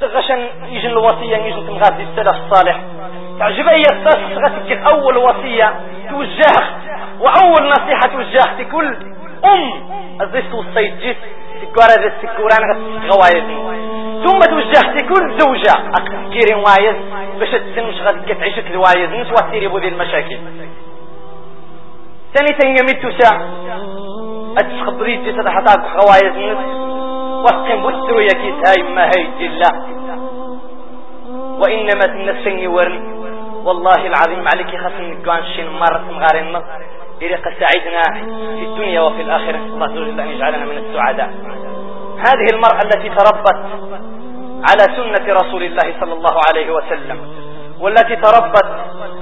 تغشن يجي الوصية يجي تمغاد السلف الصالح. تعجب أي غتك أول وصية توجهت وأول نصيحة توجهت كل أم. أزيست وصيت جيت تكوار هذا السكوران غوايزني ثم توجهت كل زوجة كيري وايز. باش تسن غادي تعيش الوايز نسوى تيري بودي المشاكل. ثاني تنجمي توسع. اتخبري جيت حتى غوايز نس وقم بسرو يكيس هاي ما هاي جلا. وإنما تنسني ورن. والله العظيم عليك خسن قوان شين مرة مغارن. إريق سعيدنا في الدنيا وفي الآخرة. الله عز وجل أن يجعلنا من السعداء. هذه المرأة التي تربت على سنة رسول الله صلى الله عليه وسلم. والتي تربت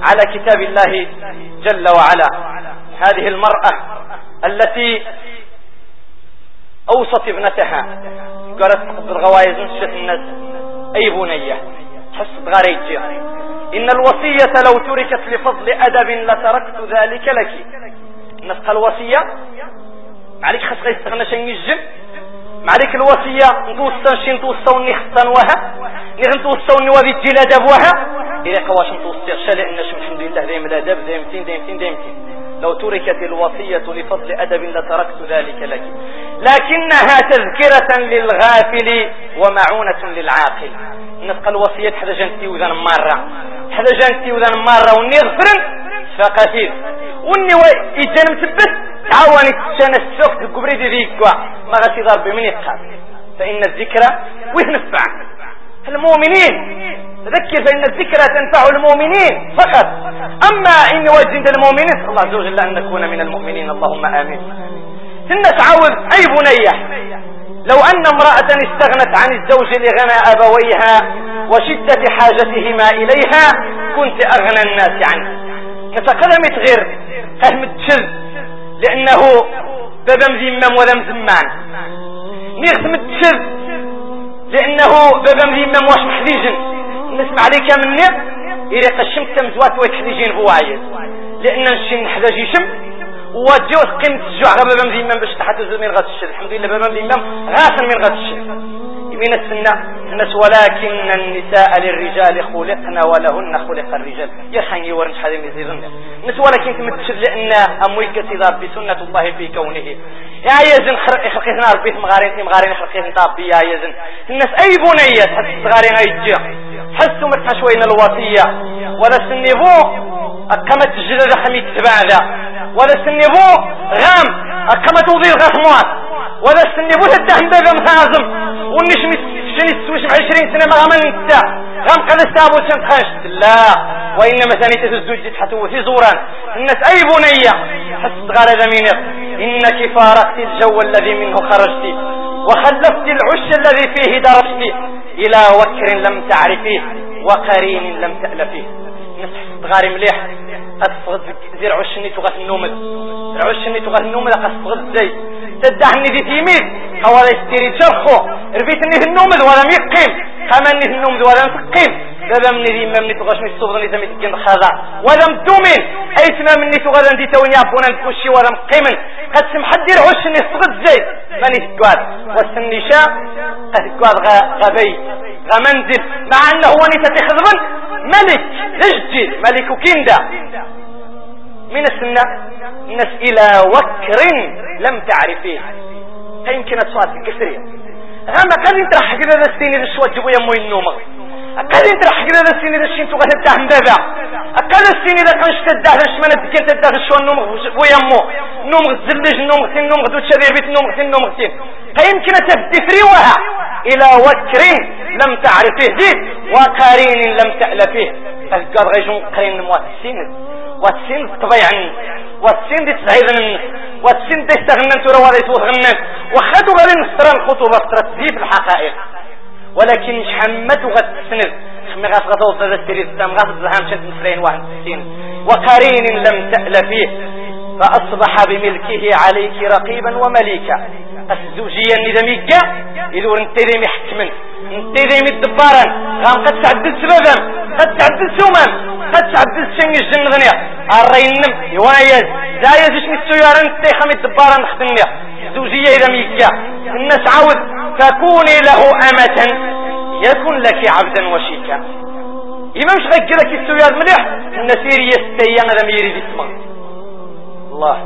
على كتاب الله جل وعلا. هذه المرأة التي أوصت ابنتها. قالت بالغوايز نشت الناس. أي بنية؟ تحس غاريجي إن الوصية لو تركت لفضل أدب لتركت ذلك لك. نسقى الوصية؟ معليك خاص يستغنى شيء يجن معليك الوصية نتوسطن شي نتوسطن نختن وها؟ نغنتوسطن نوابي الجلادة بوها إذا قواش نتوسطن شلع الحمد لله دايم الأدب دايمتين دايمتين دايمتين لو تركت الوصية لفضل أدب لتركت ذلك لك. لكنها تذكرة للغافل ومعونة للعاقل. نبقى الوصية حدا جنتي وذا مرة. حدا جنتي وذا مرة وني غفرن فقثير وني إجان مثبت تعاوني تشان السوق تقبري دي ذيكوا. ما غسي ضرب من يتخاف فإن الذكرى وين نفع المؤمنين ذكر فإن الذكرى تنفع المؤمنين فقط. أما إن وجد المؤمنين الله عز وجل أن نكون من المؤمنين اللهم آمين. ثم تعود أي بنية لو أن امرأة استغنت عن الزوج لغنى أبويها وشدة حاجتهما إليها كنت أغنى الناس عنه كتقدمت غير فهم التشذ لأنه بابا مذمم ولا مزمان نغتم التشذ لأنه بابا مذمم واش محديجن نسمع عليك مني إذا قشمت تمزوات ويتحديجين بواعيد لأن نشي نحداج يشم وجو قيمة الجوع. غابا بام الإمام باش تحت من غاد الشر الحمد لله بام الإمام غاسا من غاد الشر من السنة الناس ولكن النساء للرجال خلقنا ولهن خلق الرجال. يا خاني ورنش هذا يزيدن الناس. ولكن تمتشر لأن أمويك تضاب بسنة الله في كونه. يا يزن خلقنا ربي مغارين مغارين خلقنا طابي يا يزن. الناس أي بنية تحس صغارين أي جيع حسوا مرتها شوية الوصية. ولا سنبو كما تجد خمي تبع ذا ولا سنبو غام كما توضي الغثمات ولا سنبو تدهم بابا مخازم. ونش شني تسوش عشرين سنة ما غمان نتا. غام قد استابو شنت لا. وإنما ثاني تزوج تحتو في زوران. الناس أي بنية. حس غالة ذمينك إنك فارقت الجو الذي منه خرجت. وخلفت العش الذي فيه درجت. إلى وكر لم تعرفيه وقرين لم تألفيه. نفس غاري مليح أصفغد زير عشني تغث النومد عشني تغث النومد أصفغد زي. تدعني ذي تيميد خوالي ستيري تشرخو. ربيتني في النومد ولم يقيم خمني في النومد ولم تقيم بابا مني ذي ممني تغشني الصبر ني تميت كين خذا ولم تؤمن أي تما مني تغدا دي توني أبونا الكوشي ولم قيمن قد سمحت دير عشني صغد زي. ماني تقعد والسنشاء تقعد غبي غمنزل مع أنه هو ني تتخذبن ملك. رجل ملك كندا من السنة؟ الناس إلى وكر لم تعرفيه. فيمكن تصاد كسرية غاما قد انت راح كده السنين الشوات جبوا يمو النوم أكاد انت راح كده السنين الشين تغاد الدهم بابا. أكاد السنين إذا كانش تداه لشمانة دكين تداه شو النوم ويمو نوم غزلج نوم غتين نوم غدو تشبير بيت نوم غتين نوم غتين فيمكن تبدي وها. إلى وكر لم تعرفه ديت وقارين لم تألفه فالقاد غيجون قرين مواتسين واتسين طبيعا واتسين دي تسعيدن واتسين دي استغنن ترى ولا يتوغنن وخدوا غير نسترى الخطوبة فترة في الحقائق. ولكن شحمت وغتسند خمي غاس غتوصل هذا السرير الدم غاس الزهام شد نسرين واحد ستين. وقرين لم تأل فيه فأصبح بملكه عليك رقيبا ومليكا. الزوجية النظامية يدور انت ذي محكما انت ذي غام قد تعدد سببا قد تعدد سوما قد تعدد الجن غنيا. الرينم يوايز زايز اش السيارة انت خمي الدبارا نخدمني زوجية إذا ميكا. الناس عاود تكوني له أمة. يكن لك عبدا وشيكا. إما مش غير لك السوياد مليح. النسير يستيا ماذا يريد اسمه الله.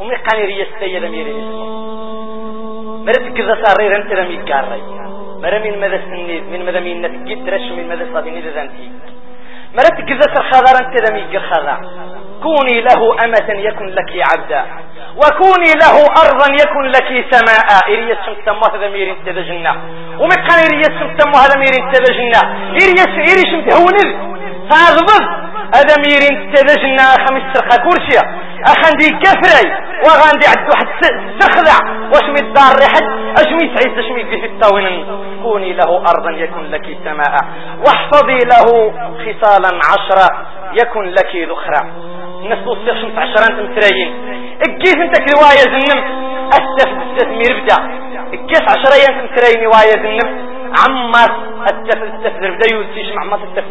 ومي قاني ريستيا ماذا يريد اسمه مرت كذا صارير انت لم يقاري مرة من ماذا سنيد من ماذا من نتجد رش من ماذا صادين إذا ذنتي مرت كذا الخضار انت لم يقر كوني له أمة يكن لك عبدا. وكوني له أرضا يكن لك سماء. إريس سمتم هذا مير انت جنة. ومكان إريس سمتم هذا مير انت جنة. إريس إريس متهونذ فاغضب هذا مير انت جنة خمس سرقة كرسية أخندي كفري وغاندي عدو حد سخدع واشمي الدار رحد اشمي سعيد اشمي في الطاون كوني له أرضا يكن لك سماء. واحفظي له خصالا عشرة يكن لك ذخرة. الناس توصيخ شمس عشرة مترايين اكيس أنت رواية زنم؟ استف بزاف مربدا اكيس عشرة انت مترايين رواية زنم؟ عماس التف التف بدا يوتيش مع عماس التف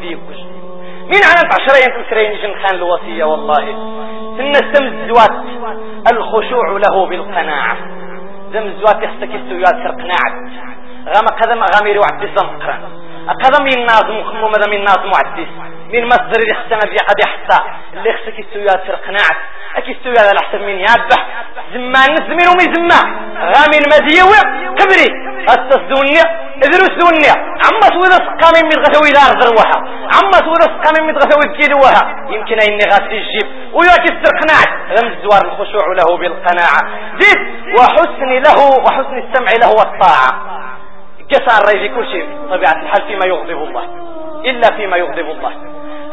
ديكوش مين عنت عشرة انت مترايين جن خان الوصية والله. سنة سم الزوات الخشوع له بالقناعة. زم الزوات سر قناعة غام قدم غاميري وعد الزمقران قدم يناظم خمو ماذا من ناظم وعديس من مصدر اللي في قد يحصى اللي خسك السويات قناعة أكي السويات على حسب من يابح. زمان نزمين ومي زمان غامين مديوي كبري التصدونية ادرس دونية عما سويدا سقامين من غثوي دار ذروها عما سويدا سقامين من غثوي كيدوها يمكن اني غاسي الجيب وياك السر قناعة غم الزوار الخشوع له بالقناعة. زيد وحسن له وحسن السمع له والطاعة. قصار ريجي كل شيء. طبيعة الحال فيما يغضب الله. إلا فيما يغضب الله.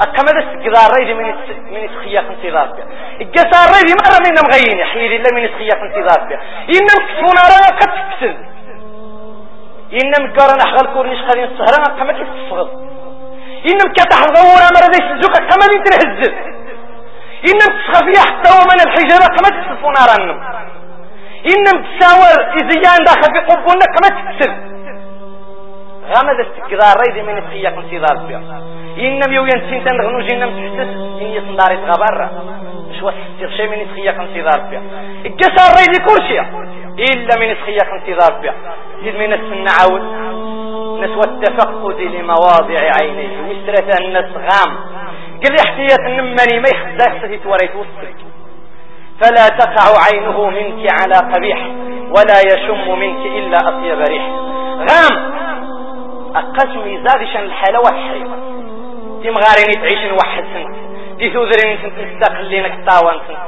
أكمل السقدار ريدي من من السخياق انتظار بها. الجسار ريدي مرة من مغيني حيري إلا من السخياق انتظار بها. إنم كسفونا رانا قد تكسل إنم كارنا حغل كورنيش خلين السهران أكمل السفغض إنم كتح ضورا مرة ديس الزوك أكمل انت الهزل إنم تسخفيا حتى ومن الحجاب أكمل تسفونا رانا إنم تساور إزيان داخل في قبونا أكمل تكسل غامد استقرار ريدي من السخياق انتظار بها إنم يو ينسين تنغنو جينم تحسس إن يصنداري تغبر. شو شيء من إسخياك انتظار بها الجسار ريدي كرشيا إلا من إسخياك انتظار بها زيد من السنعود نسوى التفقد لمواضع عينيه وسرة الناس غام. قل احتيات النمني ما يخداك ستي توريت وسطك فلا تقع عينه منك على قبيح ولا يشم منك إلا أطيب ريح. غام. أقسم يزادشا الحالة والحريم دي مغاريني تعيش نوحد سنت دي ثوذرين سنت نستقلين كتاوان سنت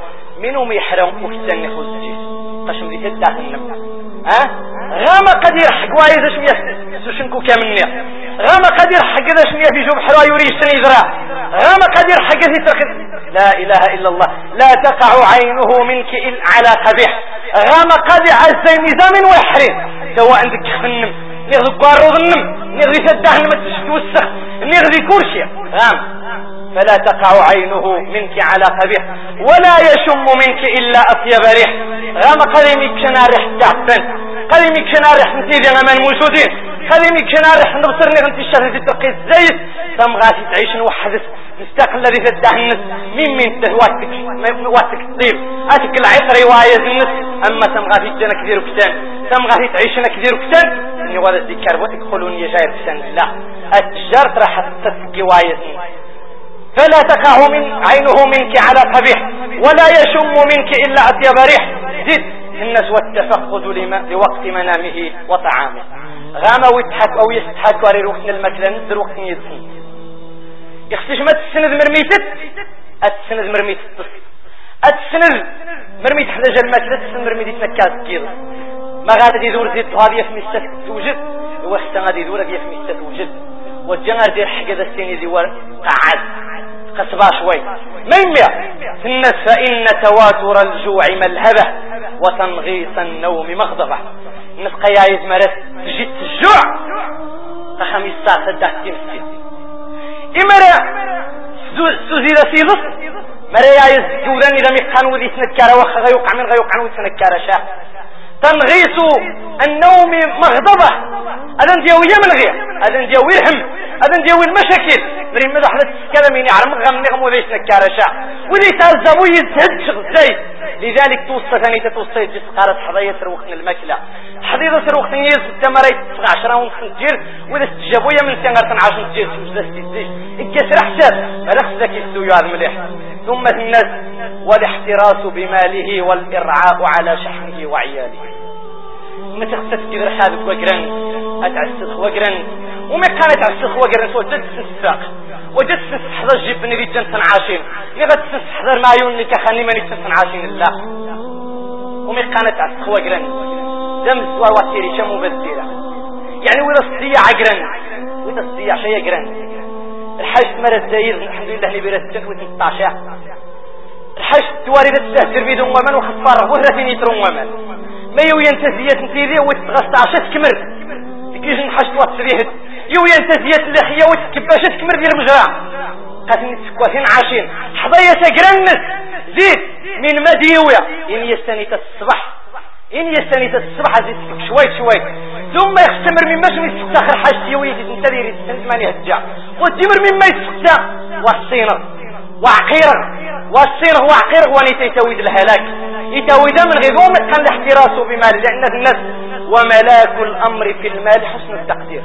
منهم يحرم وكتاني خوز جيس قشم دي تدات النم ها؟ غاما قدير حق وايز شمية سوشنكو كامنيا غاما حق ذا شمية في جوب حرا يريش سني ذرا غاما حق ذي تركت لا إله إلا الله. لا تقع عينه منك إلا على قبيح. غاما قدير عزي ميزان ويحرين سواء عندك خنم. نغذي قارو ظنم. نغذي سداه نمت تشتوسخ نغذي كرشي غام. فلا تقع عينه منك على قبيح. ولا يشم منك إلا أطيب ريح. غام قديمي كنا ريح تعبن قديمي كنا ريح نتيذي غمان موجودين. قديمي كنا ريح نبصرني غنت الشهر في ترقية زيت ثم غاسي تعيش نوحدث نستقل الذي تدهنس مين من تهواتك واتك الطيب. اتك العطر رواية النس أما ثم غاسي جنا كثير كتان ثم غاسي تعيشنا كثير كتان إني وهذا الذكر وتدخلون يجاير كتان. لا. التجارة راح تسقي وايزن فلا تقع من عينه منك على قبيح ولا يشم منك إلا أطيب ريح. زد. الناس والتفقد لوقت منامه وطعامه. غام ويضحك أو يستحك وري وقت المكلا نزر وقت يدسن يخصيش ما تسند مرميتت؟ أتسند مرميتت أتسند مرميت حدا جلمات لا تسند مرميت تنكاز كيض ما غادي يدور زيد هذه يفمي السفت توجد. وخصا غادي يدور يفمي السفت توجد. والجنر دير حاجة ذا السيني دي قعد قصبا شوي. ميميا الناس فإن تواتر الجوع ملهبة وتنغيص النوم مغضبة. الناس قيايز مرس تجي الجوع خميس ساعة تدح تمسي إمرا سوزي ذا سيلص مرا يايز جودان إذا ميقان وذي سنكارا وخا غيوقع من غيوقع سنكارا شاه تنغيص النوم مغضبة. أذن ديوية من غير. أذن ديوي الهم. أذن ديوي المشاكل. مريم ماذا حدث كذا من يعرم غم نغم وذيش نكارشا وذي تلزمو يزهد شغزي. لذلك توصى ثاني تتوصى يجي سقارة حضايا سروخن المكلة حضيضة سروخن يز التمري تسغى عشرة ونص جير. وإذا استجابويا من سنغار تنعشن تجير سوزة ستيزيش إكسر حساب ملخ ذاك السويو هذا مليح؟ ثم الناس والاحتراس بماله والإرعاء على شحنه وعياله. ما تخصت كذا حالك وقرن؟ أتعسخ وقرن؟ وما كانت عسخ وقرن سوى جد الساق. وجد حضر جيب نريد جنسا عاشين لغد حضر ما يوني كخاني من جنسا عاشين الله وما كانت عسخ وقرن دم سوى واتيري شمو بذيرة يعني وإذا استطيع عقرن وإذا استطيع شيء قرن. الحاج مرة زايد الحمد لله نبي رسل وتنطاشا الحاج توارد التأثير بيدون ومن وخفار وهرة نيترون ومن. ما يو ينتزيات نتيذي وتغسط عشا تكمر تكيش نحاج تواتريهد يو ينتزيات الأخية وتكباشا تكمر ديال مجرى قاتل نتسكواتين عاشين حضايا تقرنس زيد من مديوية. إن يستني الصبح إن يستني الصبح زيد شوي شوي ثم يختمر من مجمع يستخر حاجتي ويجي تنتظر السنتماني هجا والتمر مما يستخدع والصينر. وعقير والصينر وعقير واني يتويد الهلاك. يتويد من غيظوم كان الاحتراس بمال. لأن الناس وملاك الأمر في المال حسن التقدير.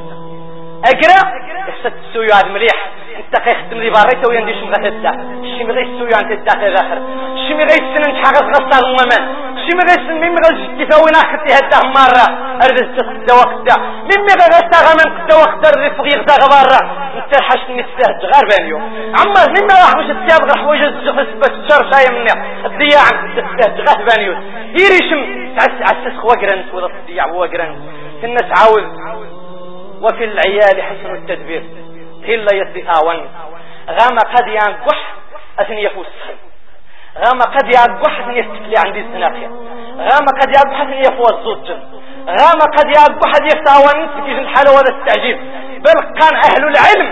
أقرأ يحسد السويو هذا مليح. أنت خيختم لي باريتا وينديش مغثدا الشي مغي السويو انت الداخل الآخر. الشي مغي السنن شحال غصة الومان شي ما غيس مين ما غيس تفاوينا خدي هدا مرة. أرد تسد وقتا مين ما غيس تغمن قد وقتا الرفق يغدا غبارة أنت حشت نستهد غير بانيو عما مين راح مش تسياب غير حوايج الزخس بس شر شاي مني. الضياع تستهد غير بانيو يريشم عسس وقرن ولا الضياع وقرن الناس عاوز وفي العيال حسن التدبير. هلا يسبقاون غام قد ينقح أثني يفوس غام قد يعبح أن يستفلي عندي الزناقية. غام قد يعبح أن يفوى الزوج غام قد يعبح أن يفتاوان سكيج الحالة ولا التعجيب. بل كان أهل العلم.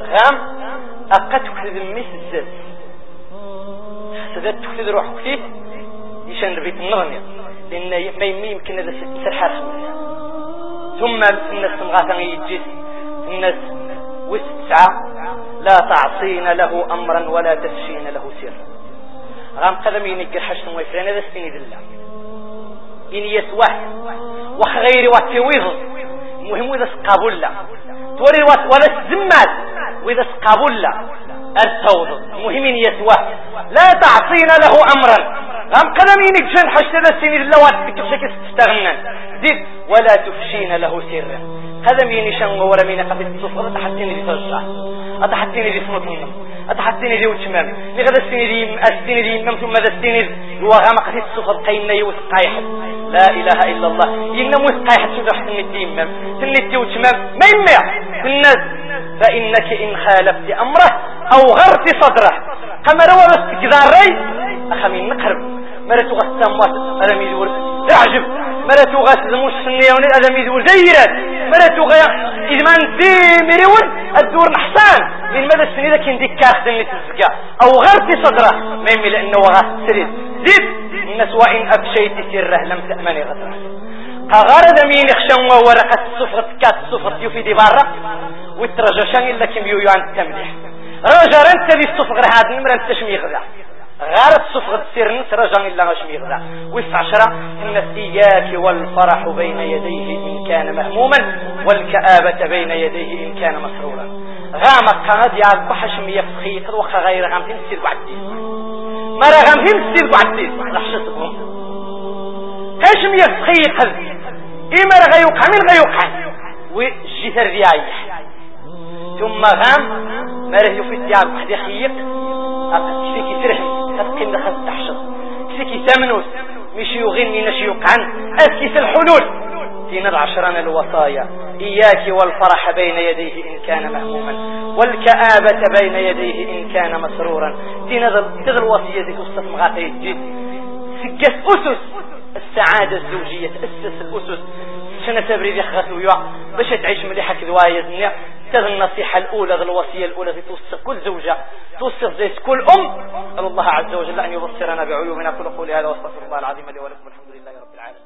غام أقد تكذب مثل الزاد. حسدت تكذب روحك فيه. يشان ربيت النغنية لأن ما يمكن هذا سرحة ثم الناس مغاثا يجيس الناس وستسعة لا تعصين له أمرا ولا تفشين له سرا. غام قدم ينقر حشن ويفرين هذا سنين الله إن يسوه وخغير واتويض مهم إذا سقابل له توري ولا الزمال وإذا سقابل له التوض. مهم إن يسوه لا تعصين له أمرا. غام قدم ينقر حشن هذا سنين الله واتفكر شكل تستغنى زيد ولا تفشين له سرا. هذا مين شان ولا مين قد تصفر أتحتيني دي ترجع أتحتيني دي صمتنا أتحتيني دي وتمام لغدا السنة دي السنة دي مم ثم ذا السنة وغام قد تصفر قينا يوث قايحد لا إله إلا الله. قايحد شو ذا حسن الدين مم سنة وتمام ما يمع الناس فإنك إن خالفت أمره أو غرت صدره. كما روى استكذاري أخمين نقرب. مرة غسام وات هذا ميزور تعجب. مرة غسل مسنيون هذا ميزور زيرات مرتو غير إدمان دي مريون الدور نحسان. من مدى السنة كين دي كاخد اللي تزكى. أو غير في صدرة. ما يمي لأنه وغا سريد زيد. الناس وإن أبشيت سره لم تأمني غدره قغار دمين يخشن ورقة الصفر كات الصفر يفي دي بارا ويترجشان إلا كم يو عن التمليح رجل انت دي الصفر هذا نمرا التشميخ ذا. غار الصفغة سيرن رجع إلا غش ميغدا ويس عشرة إن إياك والفرح بين يديه إن كان مهموما والكآبة بين يديه إن كان مسرورا. غام قناد يا بحش ميفخي قد وخا غير غام تنسير وعدي مرا غام تنسير وعدي راح شسبهم كاش ميفخي قد إما غيوقع من غيوقع وجيثر ريايح. ثم غام مرة يفيد يا بحدي خيق أكتفيك سرحي تبقين دخل تحشر كسيكي تمنوس مش يغني نش يقعن أسكس الحلول. دين العشران الوصايا. إياك والفرح بين يديه إن كان مهموما. والكآبة بين يديه إن كان مسرورا. ذا الوصية دي تصف مغاتي الجيد سكس أسس. السعادة الزوجية تأسس الأسس. سنة تبريد يخغث ويوع باش تعيش مليحة كذوايا زنيا تذ النصيحة الأولى ذا الوصية الأولى في توصف كل زوجة. توصف زيت كل أم. الله عز وجل أن يبصرنا بعيوبنا. كل قولي هذا وأستغفر الله العظيم لي ولكم الحمد لله رب العالمين.